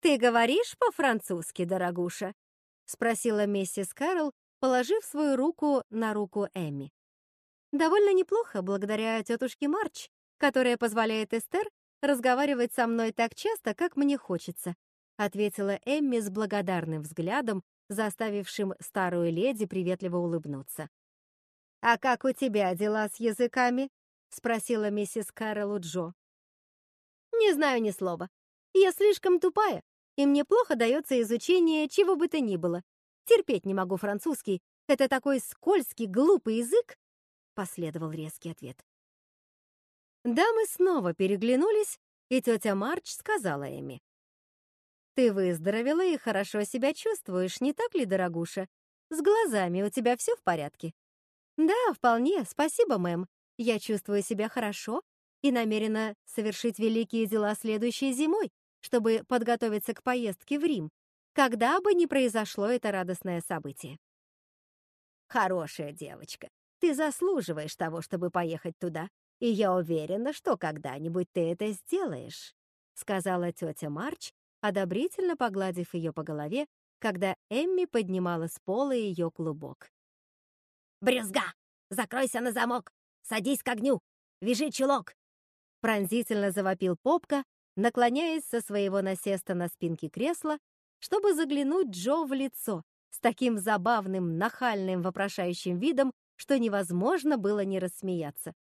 «Ты говоришь по-французски, дорогуша?» — спросила миссис Кэрол, положив свою руку на руку Эмми. «Довольно неплохо, благодаря тетушке Марч, которая позволяет Эстер разговаривать со мной так часто, как мне хочется», ответила Эмми с благодарным взглядом, заставившим старую леди приветливо улыбнуться. «А как у тебя дела с языками?» — спросила миссис Кэрол у Джо. «Не знаю ни слова. Я слишком тупая, и мне плохо дается изучение чего бы то ни было. Терпеть не могу французский. Это такой скользкий, глупый язык!» Последовал резкий ответ. Дамы снова переглянулись, и тетя Марч сказала Эми. «Ты выздоровела и хорошо себя чувствуешь, не так ли, дорогуша? С глазами у тебя все в порядке?» «Да, вполне, спасибо, мэм. Я чувствую себя хорошо и намерена совершить великие дела следующей зимой, чтобы подготовиться к поездке в Рим, когда бы ни произошло это радостное событие». «Хорошая девочка, ты заслуживаешь того, чтобы поехать туда, и я уверена, что когда-нибудь ты это сделаешь», сказала тетя Марч, одобрительно погладив ее по голове, когда Эмми поднимала с пола ее клубок. «Брюзга! Закройся на замок! Садись к огню! Вяжи чулок!» Пронзительно завопил Попка, наклоняясь со своего насеста на спинке кресла, чтобы заглянуть Джо в лицо с таким забавным, нахальным, вопрошающим видом, что невозможно было не рассмеяться.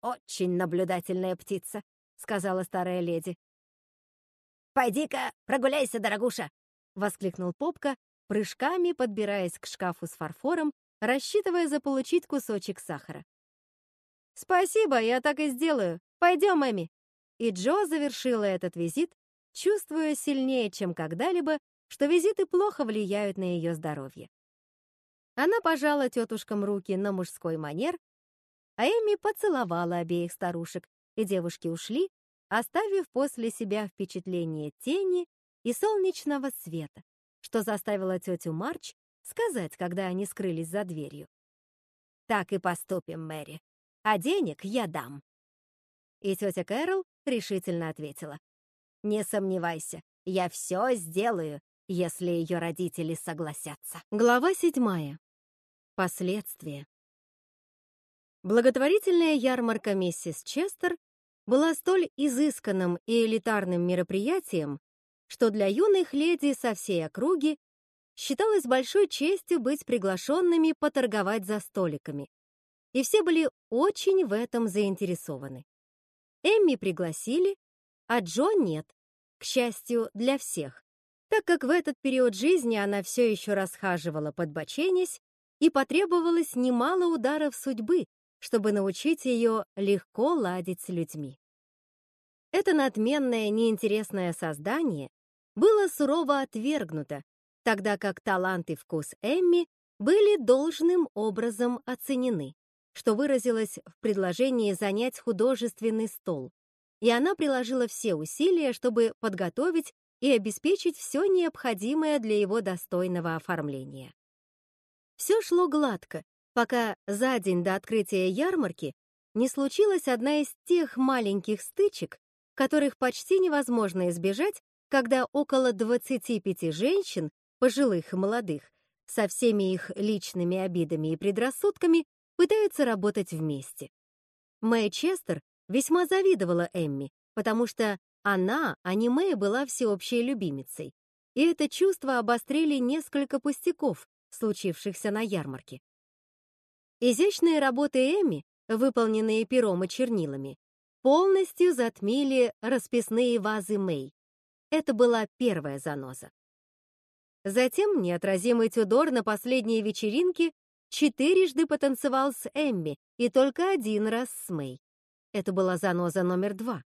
«Очень наблюдательная птица», — сказала старая леди. «Пойди-ка прогуляйся, дорогуша!» — воскликнул Попка, прыжками подбираясь к шкафу с фарфором, рассчитывая заполучить кусочек сахара. «Спасибо, я так и сделаю. Пойдем, Эми!» И Джо завершила этот визит, чувствуя сильнее, чем когда-либо, что визиты плохо влияют на ее здоровье. Она пожала тетушкам руки на мужской манер, а Эми поцеловала обеих старушек, и девушки ушли, оставив после себя впечатление тени и солнечного света, что заставило тетю Марч сказать, когда они скрылись за дверью. «Так и поступим, Мэри, а денег я дам». И тетя Кэрол решительно ответила. «Не сомневайся, я все сделаю, если ее родители согласятся». Глава седьмая. Последствия. Благотворительная ярмарка миссис Честер была столь изысканным и элитарным мероприятием, что для юных леди со всей округи считалось большой честью быть приглашенными поторговать за столиками. И все были очень в этом заинтересованы. Эмми пригласили, а Джо нет, к счастью, для всех, так как в этот период жизни она все еще расхаживала подбоченясь и потребовалось немало ударов судьбы, чтобы научить ее легко ладить с людьми. Это надменное, неинтересное создание было сурово отвергнуто, тогда как талант и вкус Эмми были должным образом оценены, что выразилось в предложении занять художественный стол, и она приложила все усилия, чтобы подготовить и обеспечить все необходимое для его достойного оформления. Все шло гладко, пока за день до открытия ярмарки не случилась одна из тех маленьких стычек, которых почти невозможно избежать, когда около 25 женщин, пожилых и молодых, со всеми их личными обидами и предрассудками, пытаются работать вместе. Мэй Честер весьма завидовала Эмми, потому что она, а не Мэй, была всеобщей любимицей, и это чувство обострили несколько пустяков, случившихся на ярмарке. Изящные работы Эми, выполненные пером и чернилами, полностью затмили расписные вазы Мэй. Это была первая заноза. Затем неотразимый Тюдор на последней вечеринке четырежды потанцевал с Эмми и только один раз с Мэй. Это была заноза номер два.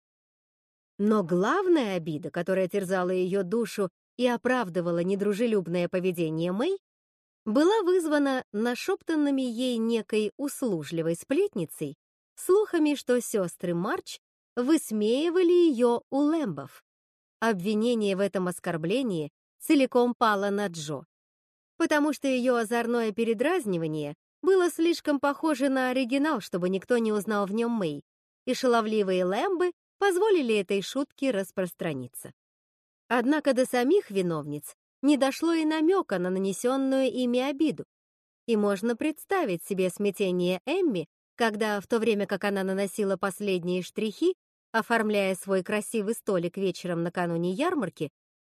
Но главная обида, которая терзала ее душу и оправдывала недружелюбное поведение Мэй, была вызвана нашептанными ей некой услужливой сплетницей слухами, что сестры Марч высмеивали ее у Лэмбов. Обвинение в этом оскорблении целиком пало на Джо, потому что ее озорное передразнивание было слишком похоже на оригинал, чтобы никто не узнал в нем Мэй, и шаловливые Лэмбы позволили этой шутке распространиться. Однако до самих виновниц не дошло и намека на нанесенную ими обиду. И можно представить себе смятение Эмми, когда, в то время как она наносила последние штрихи, оформляя свой красивый столик вечером накануне ярмарки,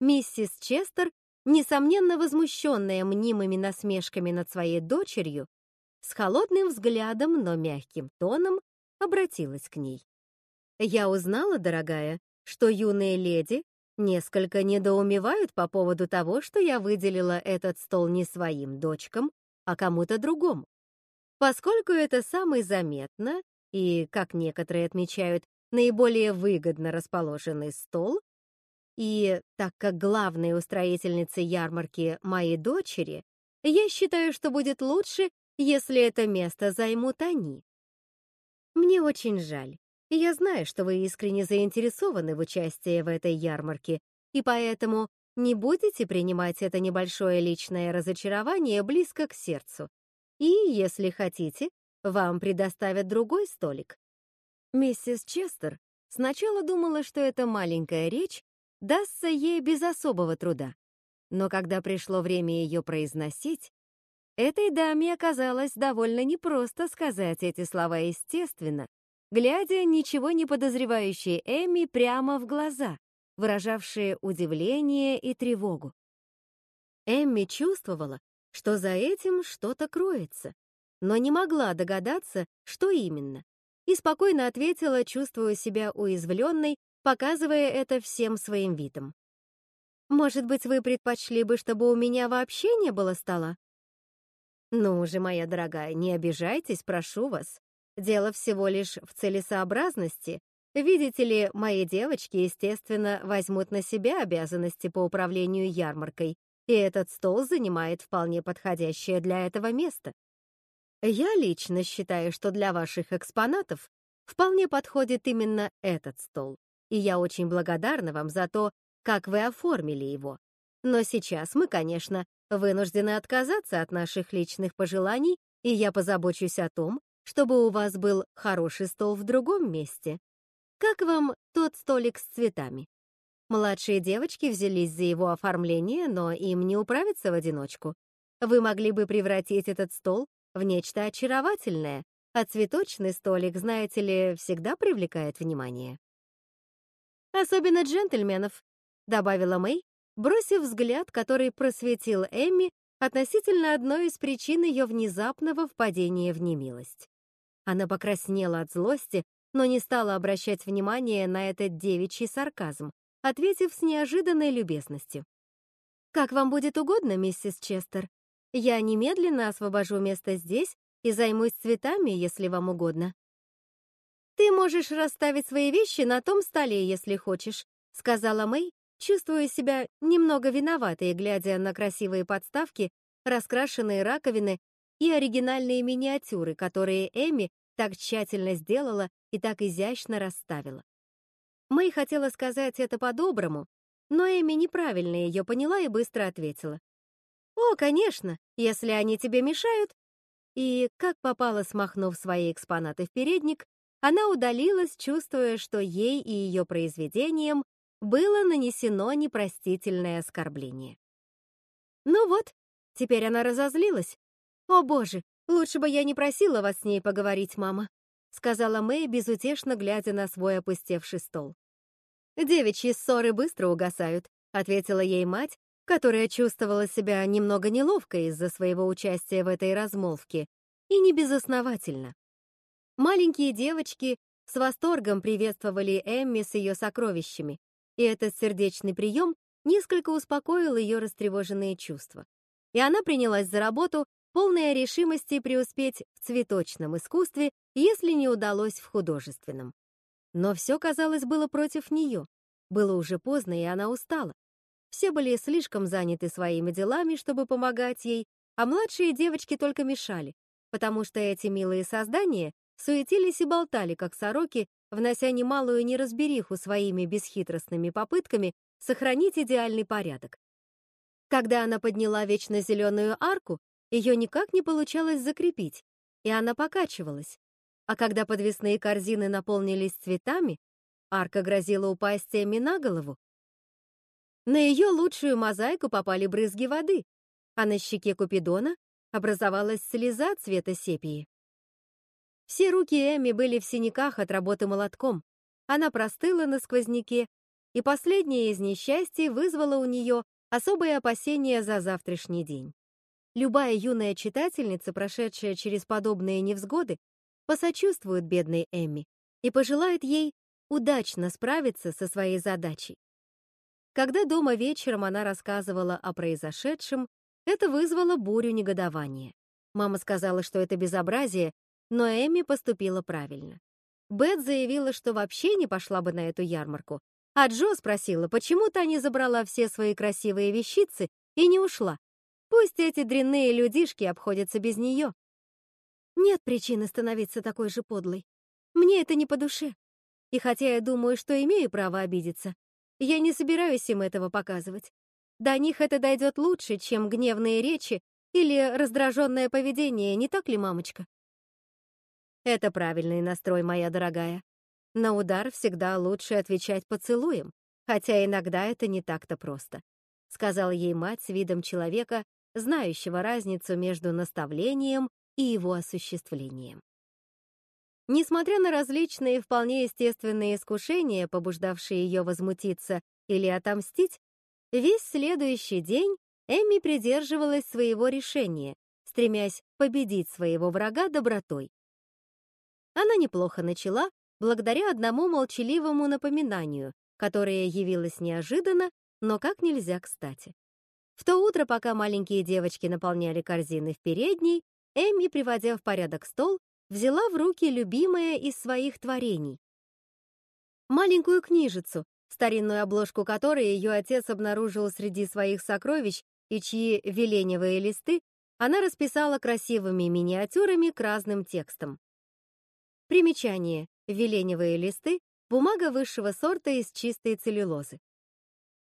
миссис Честер, несомненно возмущенная мнимыми насмешками над своей дочерью, с холодным взглядом, но мягким тоном обратилась к ней. «Я узнала, дорогая, что юные леди несколько недоумевают по поводу того, что я выделила этот стол не своим дочкам, а кому-то другому. Поскольку это самый заметно и, как некоторые отмечают, наиболее выгодно расположенный стол, и так как главной устроительницей ярмарки моей дочери, я считаю, что будет лучше, если это место займут они. Мне очень жаль. Я знаю, что вы искренне заинтересованы в участии в этой ярмарке, и поэтому не будете принимать это небольшое личное разочарование близко к сердцу. И, если хотите, вам предоставят другой столик. Миссис Честер сначала думала, что эта маленькая речь дастся ей без особого труда. Но когда пришло время ее произносить, этой даме оказалось довольно непросто сказать эти слова естественно, глядя ничего не подозревающей Эми прямо в глаза, выражавшие удивление и тревогу. Эмми чувствовала, что за этим что-то кроется, но не могла догадаться, что именно, и спокойно ответила, чувствуя себя уязвленной, показывая это всем своим видом. «Может быть, вы предпочли бы, чтобы у меня вообще не было стола?» «Ну же, моя дорогая, не обижайтесь, прошу вас. Дело всего лишь в целесообразности. Видите ли, мои девочки, естественно, возьмут на себя обязанности по управлению ярмаркой, и этот стол занимает вполне подходящее для этого место. Я лично считаю, что для ваших экспонатов вполне подходит именно этот стол, и я очень благодарна вам за то, как вы оформили его. Но сейчас мы, конечно, вынуждены отказаться от наших личных пожеланий, и я позабочусь о том, чтобы у вас был хороший стол в другом месте. Как вам тот столик с цветами? Младшие девочки взялись за его оформление, но им не управиться в одиночку. Вы могли бы превратить этот стол в нечто очаровательное, а цветочный столик, знаете ли, всегда привлекает внимание. Особенно джентльменов, добавила Мэй, бросив взгляд, который просветил Эмми относительно одной из причин ее внезапного впадения в немилость. Она покраснела от злости, но не стала обращать внимания на этот девичий сарказм, ответив с неожиданной любезностью. «Как вам будет угодно, миссис Честер. Я немедленно освобожу место здесь и займусь цветами, если вам угодно». «Ты можешь расставить свои вещи на том столе, если хочешь», сказала Мэй, чувствуя себя немного виноватой, глядя на красивые подставки, раскрашенные раковины и оригинальные миниатюры, которые Эми так тщательно сделала и так изящно расставила. Мэй хотела сказать это по-доброму, но Эми неправильно ее поняла и быстро ответила. «О, конечно, если они тебе мешают». И, как попало, смахнув свои экспонаты в передник, она удалилась, чувствуя, что ей и ее произведениям было нанесено непростительное оскорбление. Ну вот, теперь она разозлилась. «О боже, лучше бы я не просила вас с ней поговорить, мама», сказала Мэй, безутешно глядя на свой опустевший стол. «Девичьи ссоры быстро угасают», ответила ей мать, которая чувствовала себя немного неловко из-за своего участия в этой размолвке, и не безосновательно. Маленькие девочки с восторгом приветствовали Эмми с ее сокровищами, и этот сердечный прием несколько успокоил ее растревоженные чувства. И она принялась за работу, полная решимости преуспеть в цветочном искусстве, если не удалось в художественном. Но все, казалось, было против нее. Было уже поздно, и она устала. Все были слишком заняты своими делами, чтобы помогать ей, а младшие девочки только мешали, потому что эти милые создания суетились и болтали, как сороки, внося немалую неразбериху своими бесхитростными попытками сохранить идеальный порядок. Когда она подняла вечно зеленую арку, ее никак не получалось закрепить, и она покачивалась. А когда подвесные корзины наполнились цветами, арка грозила упасть Эми на голову. На ее лучшую мозаику попали брызги воды, а на щеке Купидона образовалась слеза цвета сепии. Все руки Эми были в синяках от работы молотком. Она простыла на сквозняке, и последнее из несчастий вызвало у нее особые опасения за завтрашний день. Любая юная читательница, прошедшая через подобные невзгоды, посочувствует бедной Эмми и пожелает ей удачно справиться со своей задачей. Когда дома вечером она рассказывала о произошедшем, это вызвало бурю негодования. Мама сказала, что это безобразие, но Эми поступила правильно. Бет заявила, что вообще не пошла бы на эту ярмарку, а Джо спросила, почему та не забрала все свои красивые вещицы и не ушла. Пусть эти дрянные людишки обходятся без нее. Нет причины становиться такой же подлой. Мне это не по душе. И хотя я думаю, что имею право обидеться, я не собираюсь им этого показывать. До них это дойдет лучше, чем гневные речи или раздраженное поведение, не так ли, мамочка? Это правильный настрой, моя дорогая. На удар всегда лучше отвечать поцелуем, хотя иногда это не так-то просто, сказала ей мать с видом человека, знающего разницу между наставлением и его осуществлением. Несмотря на различные вполне естественные искушения, побуждавшие ее возмутиться или отомстить, весь следующий день Эмми придерживалась своего решения, стремясь победить своего врага добротой. Она неплохо начала благодаря одному молчаливому напоминанию, которое явилось неожиданно, но как нельзя кстати. В то утро, пока маленькие девочки наполняли корзины в передней, Эмми, приводя в порядок стол, взяла в руки любимое из своих творений. Маленькую книжицу, старинную обложку которой ее отец обнаружил среди своих сокровищ и чьи веленевые листы она расписала красивыми миниатюрами к разным текстам. Примечание. Веленевые листы — бумага высшего сорта из чистой целлюлозы.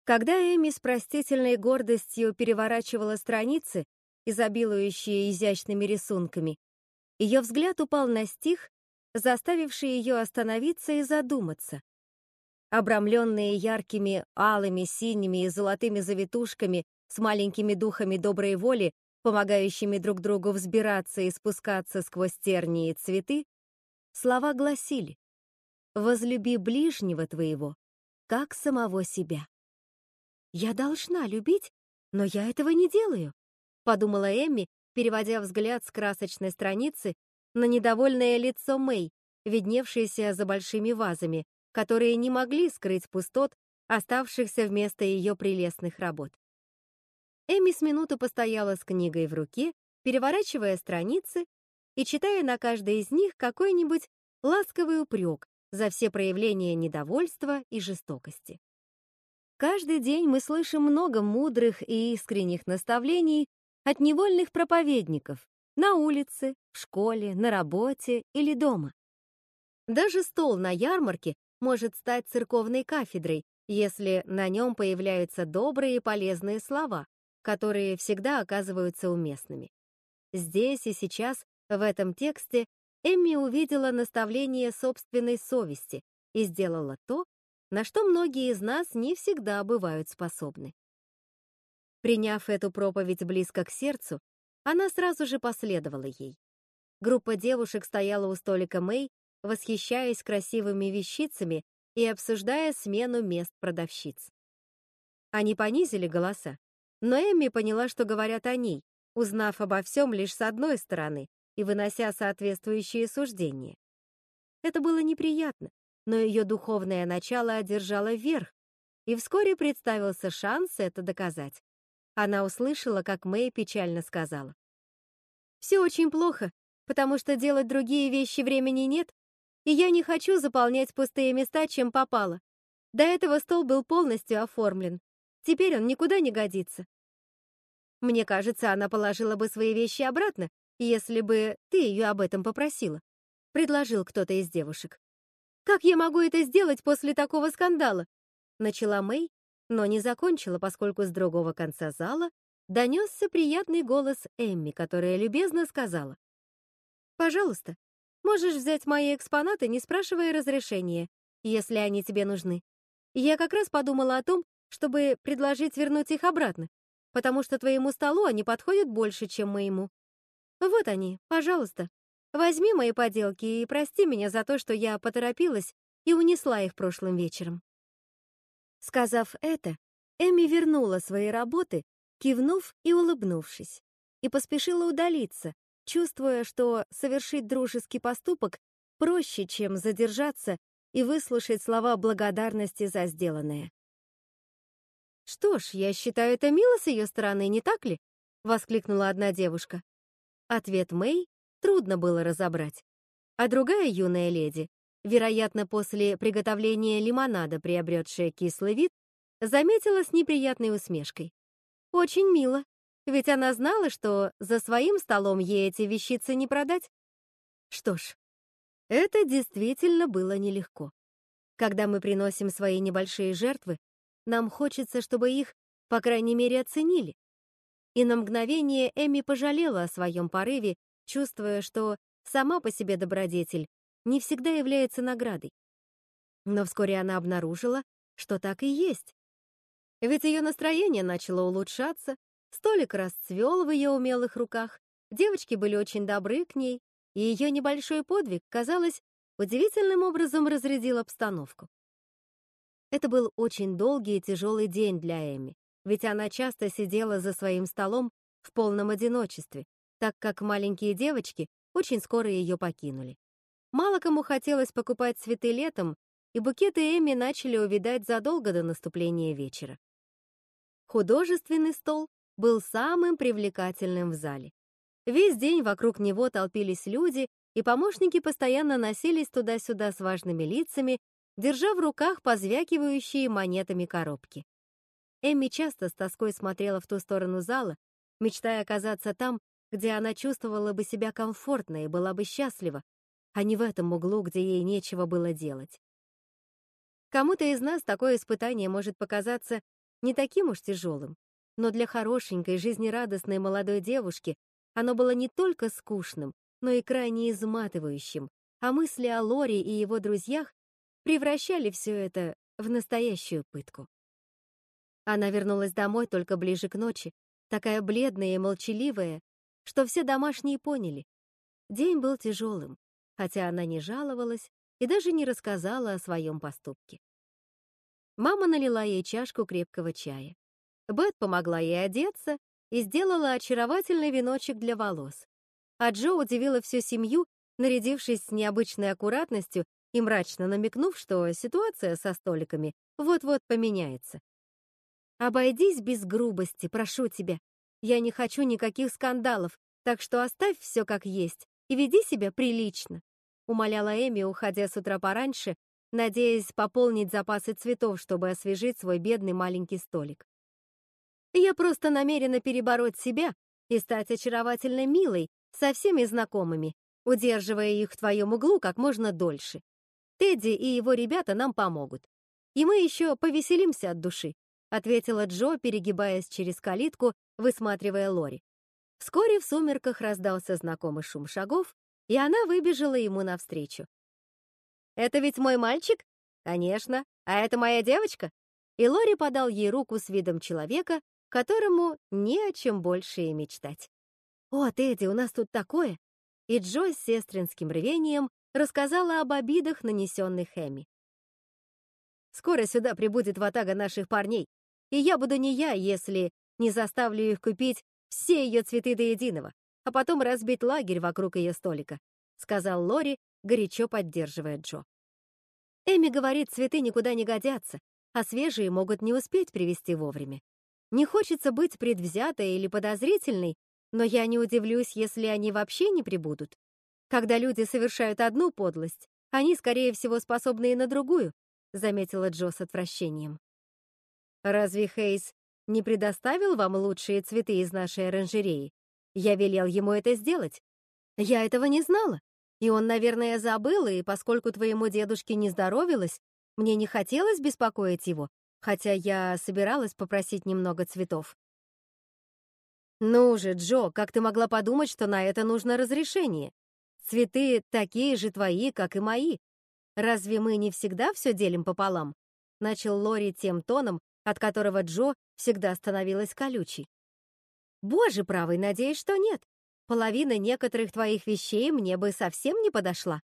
Когда Эми с простительной гордостью переворачивала страницы, изобилующие изящными рисунками, ее взгляд упал на стих, заставивший ее остановиться и задуматься. Обрамленные яркими алыми, синими и золотыми завитушками с маленькими духами доброй воли, помогающими друг другу взбираться и спускаться сквозь тернии и цветы, слова гласили «Возлюби ближнего твоего, как самого себя». «Я должна любить, но я этого не делаю», — подумала Эмми, переводя взгляд с красочной страницы на недовольное лицо Мэй, видневшееся за большими вазами, которые не могли скрыть пустот, оставшихся вместо ее прелестных работ. Эми с минуту постояла с книгой в руке, переворачивая страницы и читая на каждой из них какой-нибудь ласковый упрек за все проявления недовольства и жестокости. Каждый день мы слышим много мудрых и искренних наставлений от невольных проповедников на улице, в школе, на работе или дома. Даже стол на ярмарке может стать церковной кафедрой, если на нем появляются добрые и полезные слова, которые всегда оказываются уместными. Здесь и сейчас, в этом тексте, Эмми увидела наставление собственной совести и сделала то, на что многие из нас не всегда бывают способны. Приняв эту проповедь близко к сердцу, она сразу же последовала ей. Группа девушек стояла у столика Мэй, восхищаясь красивыми вещицами и обсуждая смену мест продавщиц. Они понизили голоса, но Эмми поняла, что говорят о ней, узнав обо всем лишь с одной стороны и вынося соответствующие суждения. Это было неприятно, но ее духовное начало одержало верх, и вскоре представился шанс это доказать. Она услышала, как Мэй печально сказала. «Все очень плохо, потому что делать другие вещи времени нет, и я не хочу заполнять пустые места, чем попало. До этого стол был полностью оформлен. Теперь он никуда не годится. Мне кажется, она положила бы свои вещи обратно, если бы ты ее об этом попросила», — предложил кто-то из девушек. «Как я могу это сделать после такого скандала?» Начала Мэй, но не закончила, поскольку с другого конца зала донесся приятный голос Эмми, которая любезно сказала. «Пожалуйста, можешь взять мои экспонаты, не спрашивая разрешения, если они тебе нужны. Я как раз подумала о том, чтобы предложить вернуть их обратно, потому что твоему столу они подходят больше, чем моему. Вот они, пожалуйста. Возьми мои поделки и прости меня за то, что я поторопилась и унесла их прошлым вечером». Сказав это, Эми вернула свои работы, кивнув и улыбнувшись, и поспешила удалиться, чувствуя, что совершить дружеский поступок проще, чем задержаться и выслушать слова благодарности за сделанное. «Что ж, я считаю это мило с ее стороны, не так ли?» — воскликнула одна девушка. Ответ Мэй трудно было разобрать. А другая юная леди, вероятно, после приготовления лимонада, приобретшая кислый вид, заметила с неприятной усмешкой. «Очень мило, ведь она знала, что за своим столом ей эти вещицы не продать». Что ж, это действительно было нелегко. Когда мы приносим свои небольшие жертвы, нам хочется, чтобы их, по крайней мере, оценили. И на мгновение Эми пожалела о своем порыве, чувствуя, что сама по себе добродетель не всегда является наградой. Но вскоре она обнаружила, что так и есть. Ведь ее настроение начало улучшаться, столик расцвел в ее умелых руках, девочки были очень добры к ней, и ее небольшой подвиг, казалось, удивительным образом разрядил обстановку. Это был очень долгий и тяжелый день для Эми, ведь она часто сидела за своим столом в полном одиночестве, так как маленькие девочки очень скоро ее покинули. Мало кому хотелось покупать цветы летом, и букеты Эми начали увидать задолго до наступления вечера. Художественный стол был самым привлекательным в зале. Весь день вокруг него толпились люди, и помощники постоянно носились туда-сюда с важными лицами держа в руках позвякивающие монетами коробки. Эмми часто с тоской смотрела в ту сторону зала, мечтая оказаться там, где она чувствовала бы себя комфортно и была бы счастлива, а не в этом углу, где ей нечего было делать. Кому-то из нас такое испытание может показаться не таким уж тяжелым, но для хорошенькой, жизнерадостной молодой девушки оно было не только скучным, но и крайне изматывающим, а мысли о Лоре и его друзьях превращали все это в настоящую пытку. Она вернулась домой только ближе к ночи, такая бледная и молчаливая, что все домашние поняли. День был тяжелым, хотя она не жаловалась и даже не рассказала о своем поступке. Мама налила ей чашку крепкого чая. Бет помогла ей одеться и сделала очаровательный веночек для волос. А Джо удивила всю семью, нарядившись с необычной аккуратностью и мрачно намекнув, что ситуация со столиками вот-вот поменяется. «Обойдись без грубости, прошу тебя. Я не хочу никаких скандалов, так что оставь все как есть и веди себя прилично», умоляла Эми, уходя с утра пораньше, надеясь пополнить запасы цветов, чтобы освежить свой бедный маленький столик. «Я просто намерена перебороть себя и стать очаровательно милой со всеми знакомыми, удерживая их в твоем углу как можно дольше. Тедди и его ребята нам помогут. И мы еще повеселимся от души», ответила Джо, перегибаясь через калитку, высматривая Лори. Вскоре в сумерках раздался знакомый шум шагов, и она выбежала ему навстречу. «Это ведь мой мальчик?» «Конечно. А это моя девочка?» И Лори подал ей руку с видом человека, которому не о чем больше и мечтать. «О, Тедди, у нас тут такое!» И Джо с сестринским рвением рассказала об обидах, нанесенных Эми. «Скоро сюда прибудет ватага наших парней, и я буду не я, если не заставлю их купить все ее цветы до единого, а потом разбить лагерь вокруг ее столика», сказал Лори, горячо поддерживая Джо. Эми говорит, цветы никуда не годятся, а свежие могут не успеть привезти вовремя. Не хочется быть предвзятой или подозрительной, но я не удивлюсь, если они вообще не прибудут. Когда люди совершают одну подлость, они, скорее всего, способны и на другую, заметила Джо с отвращением. Разве Хейс не предоставил вам лучшие цветы из нашей оранжереи? Я велел ему это сделать. Я этого не знала. И он, наверное, забыл, и поскольку твоему дедушке не здоровилось, мне не хотелось беспокоить его, хотя я собиралась попросить немного цветов. «Ну же, Джо, как ты могла подумать, что на это нужно разрешение? Цветы такие же твои, как и мои. Разве мы не всегда все делим пополам?» Начал Лори тем тоном, от которого Джо всегда становилась колючей. «Боже правый, надеюсь, что нет. Половина некоторых твоих вещей мне бы совсем не подошла.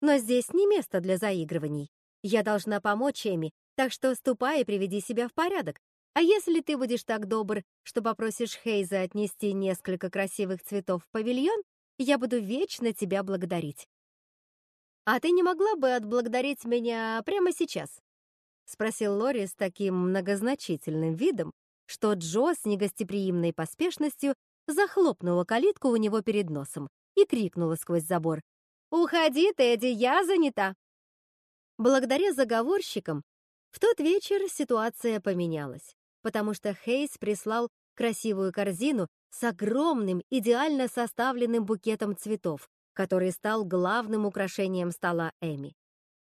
Но здесь не место для заигрываний. Я должна помочь Эми, так что ступай и приведи себя в порядок. А если ты будешь так добр, что попросишь Хейза отнести несколько красивых цветов в павильон, я буду вечно тебя благодарить. А ты не могла бы отблагодарить меня прямо сейчас? Спросил Лори с таким многозначительным видом, что Джо с негостеприимной поспешностью захлопнула калитку у него перед носом и крикнула сквозь забор. «Уходи, Тедди, я занята!» Благодаря заговорщикам в тот вечер ситуация поменялась, потому что Хейс прислал красивую корзину с огромным, идеально составленным букетом цветов, который стал главным украшением стола Эми.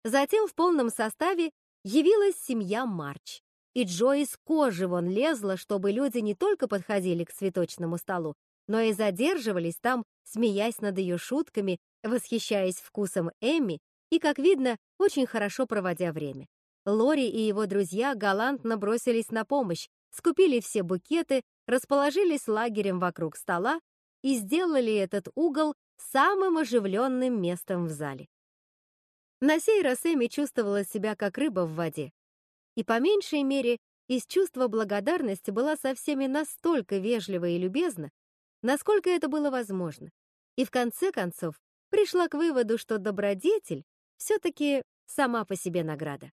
Затем в полном составе явилась семья Марч, и Джо из кожи вон лезла, чтобы люди не только подходили к цветочному столу, но и задерживались там, смеясь над ее шутками, восхищаясь вкусом Эми и, как видно, очень хорошо проводя время. Лори и его друзья галантно бросились на помощь, скупили все букеты, расположились лагерем вокруг стола и сделали этот угол самым оживленным местом в зале. На сей раз Эми чувствовала себя как рыба в воде. И по меньшей мере из чувства благодарности была со всеми настолько вежлива и любезна, насколько это было возможно. И в конце концов пришла к выводу, что добродетель все-таки сама по себе награда.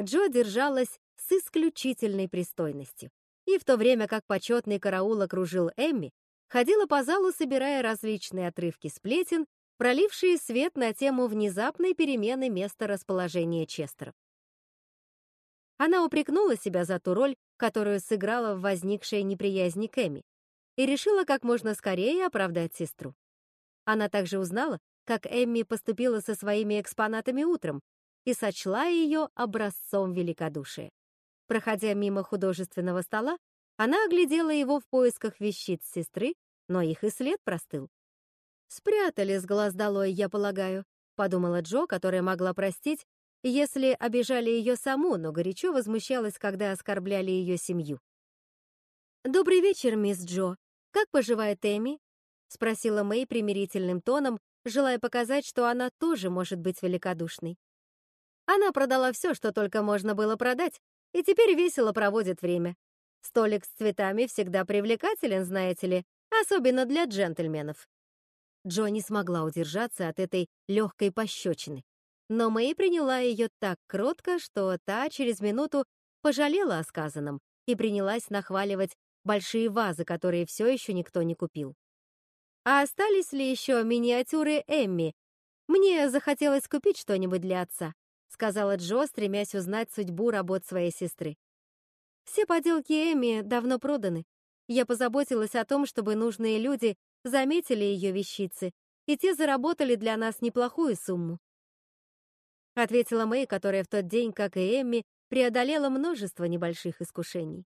Джо держалась с исключительной пристойностью. И в то время как почетный караул окружил Эмми, ходила по залу, собирая различные отрывки сплетен, пролившие свет на тему внезапной перемены места расположения Честеров. Она упрекнула себя за ту роль, которую сыграла в возникшей неприязни к Эми, и решила как можно скорее оправдать сестру. Она также узнала, как Эмми поступила со своими экспонатами утром, и сочла ее образцом великодушия. Проходя мимо художественного стола, она оглядела его в поисках вещиц сестры, но их и след простыл. «Спрятали с глаз долой, я полагаю», — подумала Джо, которая могла простить, если обижали ее саму, но горячо возмущалась, когда оскорбляли ее семью. «Добрый вечер, мисс Джо. Как поживает Эми?» — спросила Мэй примирительным тоном, желая показать, что она тоже может быть великодушной. Она продала все, что только можно было продать, и теперь весело проводит время. Столик с цветами всегда привлекателен, знаете ли, особенно для джентльменов. Джо не смогла удержаться от этой легкой пощечины, но Мэй приняла ее так кротко, что та через минуту пожалела о сказанном и принялась нахваливать большие вазы, которые все еще никто не купил. А остались ли еще миниатюры Эмми? Мне захотелось купить что-нибудь для отца сказала Джо, стремясь узнать судьбу работ своей сестры. Все поделки Эми давно проданы. Я позаботилась о том, чтобы нужные люди заметили ее вещицы, и те заработали для нас неплохую сумму. Ответила Мэй, которая в тот день, как и Эмми, преодолела множество небольших искушений.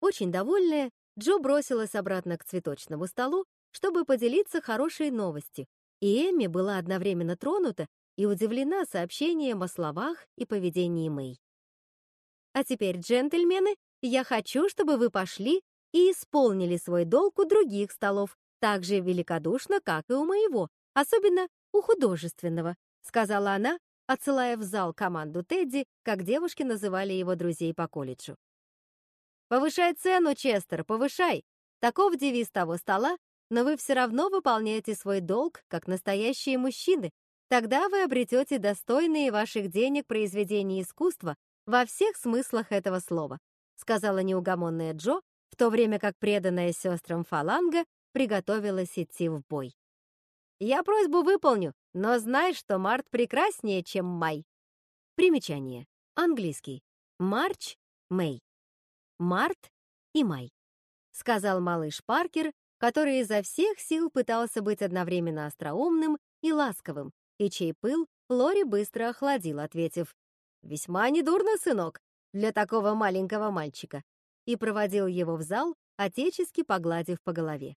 Очень довольная, Джо бросилась обратно к цветочному столу, чтобы поделиться хорошей новостью, и Эмми была одновременно тронута и удивлена сообщением о словах и поведении Мэй. А теперь, джентльмены, я хочу, чтобы вы пошли и исполнили свой долг у других столов, так же великодушно, как и у моего, особенно у художественного, сказала она, отсылая в зал команду Тедди, как девушки называли его друзей по колледжу. «Повышай цену, Честер, повышай!» Таков девиз того стола, но вы все равно выполняете свой долг, как настоящие мужчины, Тогда вы обретете достойные ваших денег произведения искусства во всех смыслах этого слова», сказала неугомонная Джо, в то время как преданная сестрам фаланга приготовилась идти в бой. «Я просьбу выполню, но знай, что март прекраснее, чем май». Примечание. Английский. Марч, Мэй. Март и май. Сказал малыш Паркер, который изо всех сил пытался быть одновременно остроумным и ласковым, и чей пыл Лори быстро охладил, ответив «Весьма недурно, сынок, для такого маленького мальчика», и проводил его в зал, отечески погладив по голове.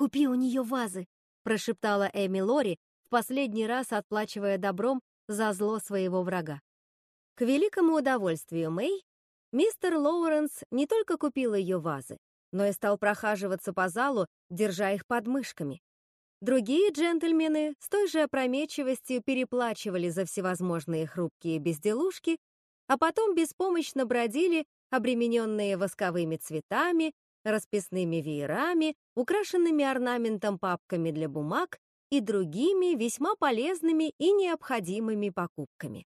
«Купи у нее вазы», — прошептала Эми Лори, в последний раз отплачивая добром за зло своего врага. К великому удовольствию Мэй, Мистер Лоуренс не только купил ее вазы, но и стал прохаживаться по залу, держа их под мышками. Другие джентльмены с той же опрометчивостью переплачивали за всевозможные хрупкие безделушки, а потом беспомощно бродили, обремененные восковыми цветами, расписными веерами, украшенными орнаментом папками для бумаг и другими весьма полезными и необходимыми покупками.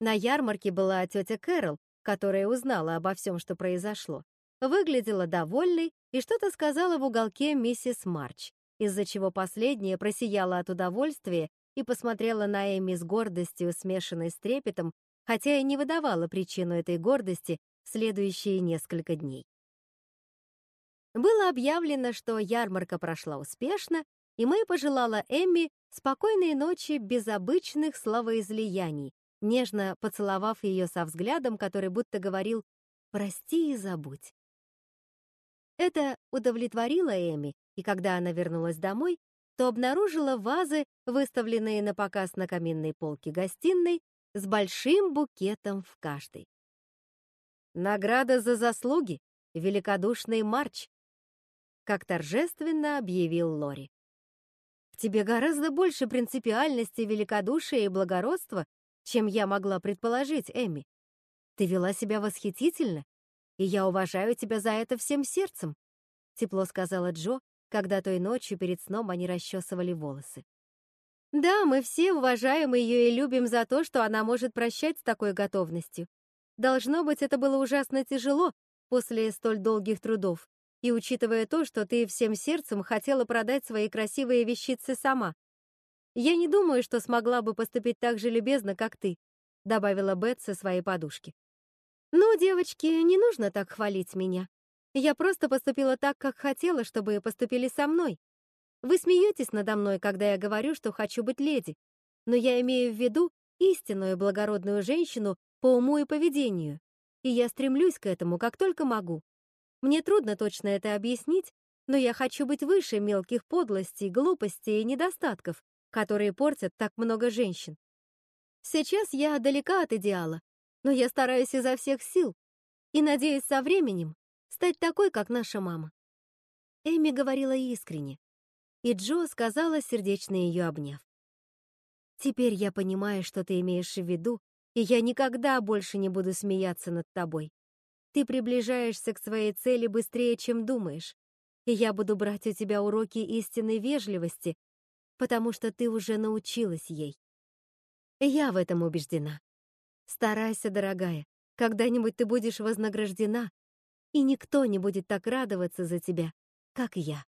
На ярмарке была тетя Кэрол, которая узнала обо всем, что произошло. Выглядела довольной и что-то сказала в уголке миссис Марч, из-за чего последняя просияла от удовольствия и посмотрела на Эми с гордостью, смешанной с трепетом, хотя и не выдавала причину этой гордости следующие несколько дней. Было объявлено, что ярмарка прошла успешно, и Мэй пожелала Эмми спокойной ночи без обычных словоизлияний, нежно поцеловав ее со взглядом, который будто говорил «прости и забудь». Это удовлетворило Эми, и когда она вернулась домой, то обнаружила вазы, выставленные на показ на каминной полке гостиной, с большим букетом в каждой. «Награда за заслуги, великодушный марч», как торжественно объявил Лори. «В тебе гораздо больше принципиальности, великодушия и благородства, чем я могла предположить, Эми. Ты вела себя восхитительно, и я уважаю тебя за это всем сердцем», тепло сказала Джо, когда той ночью перед сном они расчесывали волосы. «Да, мы все уважаем ее и любим за то, что она может прощать с такой готовностью. Должно быть, это было ужасно тяжело после столь долгих трудов, и учитывая то, что ты всем сердцем хотела продать свои красивые вещицы сама. Я не думаю, что смогла бы поступить так же любезно, как ты», добавила Бет со своей подушки. «Ну, девочки, не нужно так хвалить меня. Я просто поступила так, как хотела, чтобы поступили со мной. Вы смеетесь надо мной, когда я говорю, что хочу быть леди, но я имею в виду истинную благородную женщину по уму и поведению, и я стремлюсь к этому, как только могу. Мне трудно точно это объяснить, но я хочу быть выше мелких подлостей, глупостей и недостатков, которые портят так много женщин. Сейчас я далека от идеала, но я стараюсь изо всех сил и надеюсь со временем стать такой, как наша мама. Эми говорила искренне, и Джо сказала, сердечно ее обняв. «Теперь я понимаю, что ты имеешь в виду, и я никогда больше не буду смеяться над тобой. Ты приближаешься к своей цели быстрее, чем думаешь, и я буду брать у тебя уроки истинной вежливости, потому что ты уже научилась ей. Я в этом убеждена. Старайся, дорогая, когда-нибудь ты будешь вознаграждена, и никто не будет так радоваться за тебя, как я.